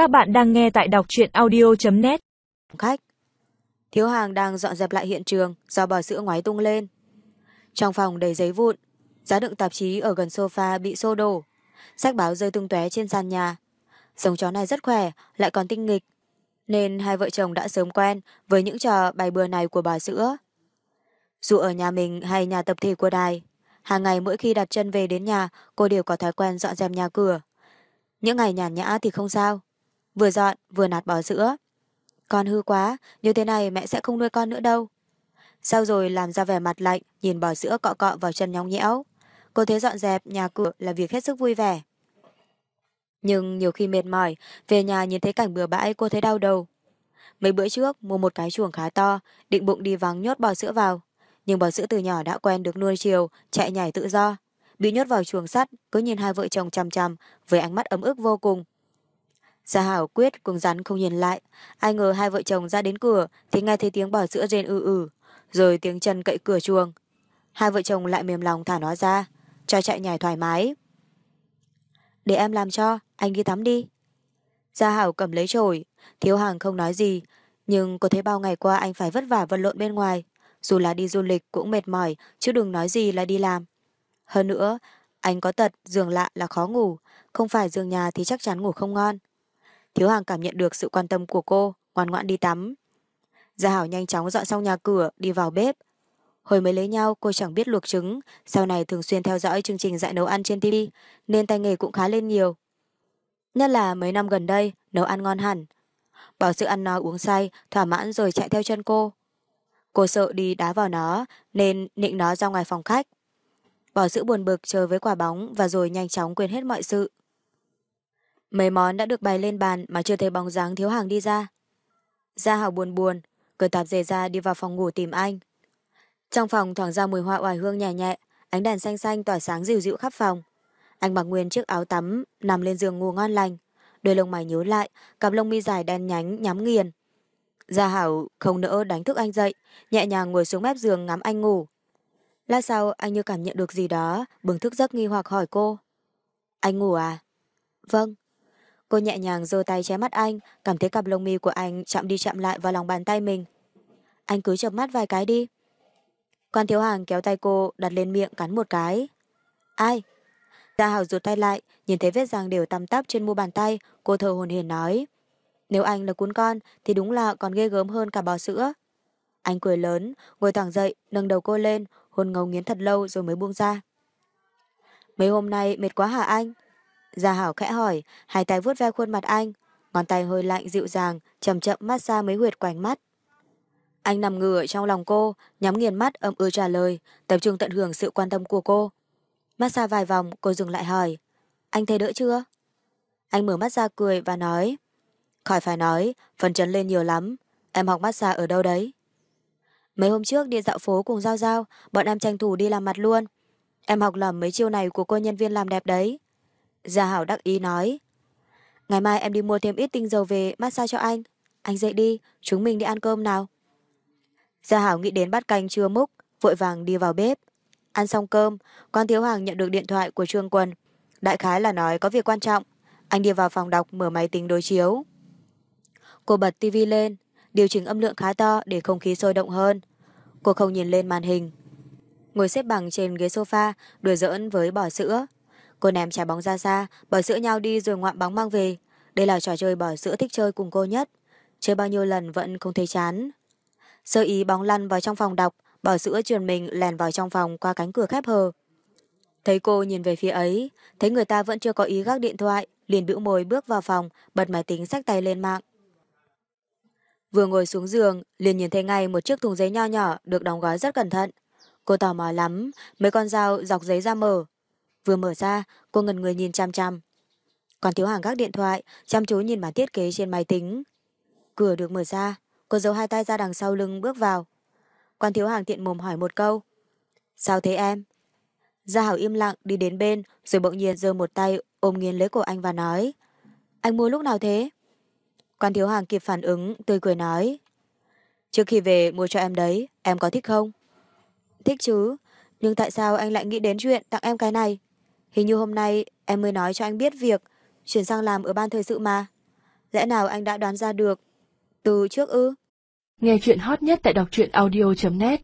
Các bạn đang nghe tại đọc truyện audio.net Khách Thiếu hàng đang dọn dẹp lại hiện trường do bò sữa ngoái tung lên. Trong phòng đầy giấy vụn, giá đựng tạp chí ở gần sofa bị xô đổ. Sách báo rơi tung tóe trên sàn nhà. Giống chó này rất khỏe, lại còn tinh nghịch. Nên hai vợ chồng đã sớm quen với những trò bài bừa này của bà sữa. Dù ở nhà mình hay nhà tập thể của đài, hàng ngày mỗi khi đặt chân về đến nhà, cô đều có thói quen dọn dẹp nhà cửa. Những ngày nhàn nhã thì không sao. Vừa dọn, vừa nạt bò sữa. Con hư quá, như thế này mẹ sẽ không nuôi con nữa đâu. Sau rồi làm ra vẻ mặt lạnh, nhìn bò sữa cọ cọ vào chân nhóng nhẽo. Cô thấy dọn dẹp nhà cửa là việc hết sức vui vẻ. Nhưng nhiều khi mệt mỏi, về nhà nhìn thấy cảnh bừa bãi cô thấy đau đầu. Mấy bữa trước mua một cái chuồng khá to, định bụng đi vắng nhốt bò sữa vào. Nhưng bò sữa từ nhỏ đã quen được nuôi chiều, chạy nhảy tự do. Bị nhốt vào chuồng sắt, cứ nhìn hai vợ chồng chằm chằm với ánh mắt ấm ức vô cùng. Gia Hảo quyết cùng rắn không nhìn lại. Ai ngờ hai vợ chồng ra đến cửa thì nghe thấy tiếng bò sữa rên ư ư rồi tiếng chân cậy cửa chuồng. Hai vợ chồng lại mềm lòng thả nó ra, cho chạy nhảy thoải mái. Để em làm cho, anh đi tắm đi. Gia Hảo cầm lấy chổi, thiếu hàng không nói gì, nhưng có thấy bao ngày qua anh phải vất vả vật lộn bên ngoài. Dù là đi du lịch cũng mệt mỏi, chứ đừng nói gì là đi làm. Hơn nữa, anh có tật, giường lạ là khó ngủ, không phải giường nhà thì chắc chắn ngủ không ngon. Thiếu hàng cảm nhận được sự quan tâm của cô, ngoan ngoãn đi tắm. Gia Hảo nhanh chóng dọn xong nhà cửa, đi vào bếp. Hồi mới lấy nhau, cô chẳng biết luộc trứng, sau này thường xuyên theo dõi chương trình dạy nấu ăn trên TV, nên tay nghề cũng khá lên nhiều. Nhất là mấy năm gần đây, nấu ăn ngon hẳn. Bảo sự ăn no uống say, thỏa mãn rồi chạy theo chân cô. Cô sợ đi đá vào nó, nên nịnh nó ra ngoài phòng khách. Bỏ sữa buồn bực chơi với quả bóng và rồi nhanh chóng quên hết mọi sự. Mấy món đã được bày lên bàn mà chưa thấy bóng dáng thiếu hàng đi ra. Gia Hảo buồn buồn, cởi tạp dề ra đi vào phòng ngủ tìm anh. Trong phòng thoảng ra mùi hoa oải hương nhẹ nhẹ, ánh đèn xanh xanh tỏa sáng dịu dịu khắp phòng. Anh mặc nguyên chiếc áo tắm, nằm lên giường ngủ ngon lành. Đôi lông mày nhíu lại, cặp lông mi dài đen nhánh nhắm nghiền. Gia Hảo không nỡ đánh thức anh dậy, nhẹ nhàng ngồi xuống mép giường ngắm anh ngủ. Lát sau anh như cảm nhận được gì đó, bừng thức giấc nghi hoặc hỏi cô. Anh ngủ à? Vâng. Cô nhẹ nhàng giơ tay che mắt anh, cảm thấy cặp lông mi của anh chạm đi chạm lại vào lòng bàn tay mình. Anh cứ chập mắt vài cái đi. Quan thiếu hàng kéo tay cô đặt lên miệng cắn một cái. Ai? Gia Hảo rụt tay lại, nhìn thấy vết răng đều tăm tắp trên mu bàn tay, cô thở hồn hển nói. Nếu anh là cuốn con thì đúng là còn ghê gớm hơn cả bò sữa. Anh cười lớn, ngồi thẳng dậy, nâng đầu cô lên, hôn ngấu nghiến thật lâu rồi mới buông ra. Mấy hôm nay mệt quá hả anh? Gia Hảo khẽ hỏi, hai tay vuốt ve khuôn mặt anh, ngón tay hơi lạnh dịu dàng, chậm chậm massage mấy huyệt quanh mắt. Anh nằm ngửa trong lòng cô, nhắm nghiền mắt âm ừ trả lời, tập trung tận hưởng sự quan tâm của cô. Massage vài vòng, cô dừng lại hỏi, anh thấy đỡ chưa? Anh mở mắt ra cười và nói, khỏi phải nói, phần chấn lên nhiều lắm, em học massage ở đâu đấy? Mấy hôm trước đi dạo phố cùng Giao Giao, bọn em tranh thủ đi làm mặt luôn. Em học lầm mấy chiêu này của cô nhân viên làm đẹp đấy. Gia Hảo đắc ý nói. Ngày mai em đi mua thêm ít tinh dầu về massage cho anh. Anh dậy đi, chúng mình đi ăn cơm nào. Gia Hảo nghĩ đến bát canh chưa múc, vội vàng đi vào bếp. Ăn xong cơm, con thiếu hàng nhận được điện thoại của Trương Quân. Đại khái là nói có việc quan trọng. Anh đi vào phòng đọc mở máy tính đối chiếu. Cô bật tivi lên, điều chỉnh âm lượng khá to để không khí sôi động hơn. Cô không nhìn lên màn hình. Ngồi xếp bằng trên ghế sofa, đùa giỡn với bò sữa. Cô ném trái bóng ra xa, bỏ sữa nhau đi rồi ngoạm bóng mang về. Đây là trò chơi bỏ sữa thích chơi cùng cô nhất. Chơi bao nhiêu lần vẫn không thấy chán. Sơ ý bóng lăn vào trong phòng đọc, bỏ sữa truyền mình lèn vào trong phòng qua cánh cửa khép hờ. Thấy cô nhìn về phía ấy, thấy người ta vẫn chưa có ý gác điện thoại, liền bĩu môi bước vào phòng, bật máy tính sách tay lên mạng. Vừa ngồi xuống giường, liền nhìn thấy ngay một chiếc thùng giấy nho nhỏ được đóng gói rất cẩn thận. Cô tò mò lắm, mấy con dao dọc giấy ra mở. Vừa mở ra, cô ngần người nhìn chăm chăm. Còn thiếu hàng gác điện thoại, chăm chú nhìn bản thiết kế trên máy tính. Cửa được mở ra, cô giấu hai tay ra đằng sau lưng bước vào. Quan thiếu hàng tiện mồm hỏi một câu. Sao thế em? Gia Hảo im lặng đi đến bên rồi bỗng nhiên giơ một tay ôm nghiến lấy cổ anh và nói. Anh mua lúc nào thế? Quan thiếu hàng kịp phản ứng, tươi cười nói. Trước khi về mua cho em đấy, em có thích không? Thích chứ, nhưng tại sao anh lại nghĩ đến chuyện tặng em cái này? Hình như hôm nay em mới nói cho anh biết việc chuyển sang làm ở ban thời sự mà. Lẽ nào anh đã đoán ra được? Từ trước ư? Nghe chuyện hot nhất tại đọc truyện audio.net